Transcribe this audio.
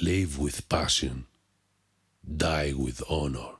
live with passion, die with honor.